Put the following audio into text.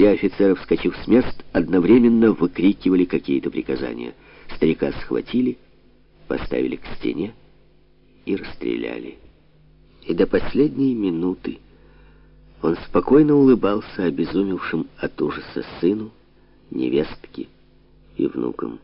Все офицеры, вскочив с мест, одновременно выкрикивали какие-то приказания. Старика схватили, поставили к стене и расстреляли. И до последней минуты он спокойно улыбался обезумевшим от ужаса сыну, невестке и внукам.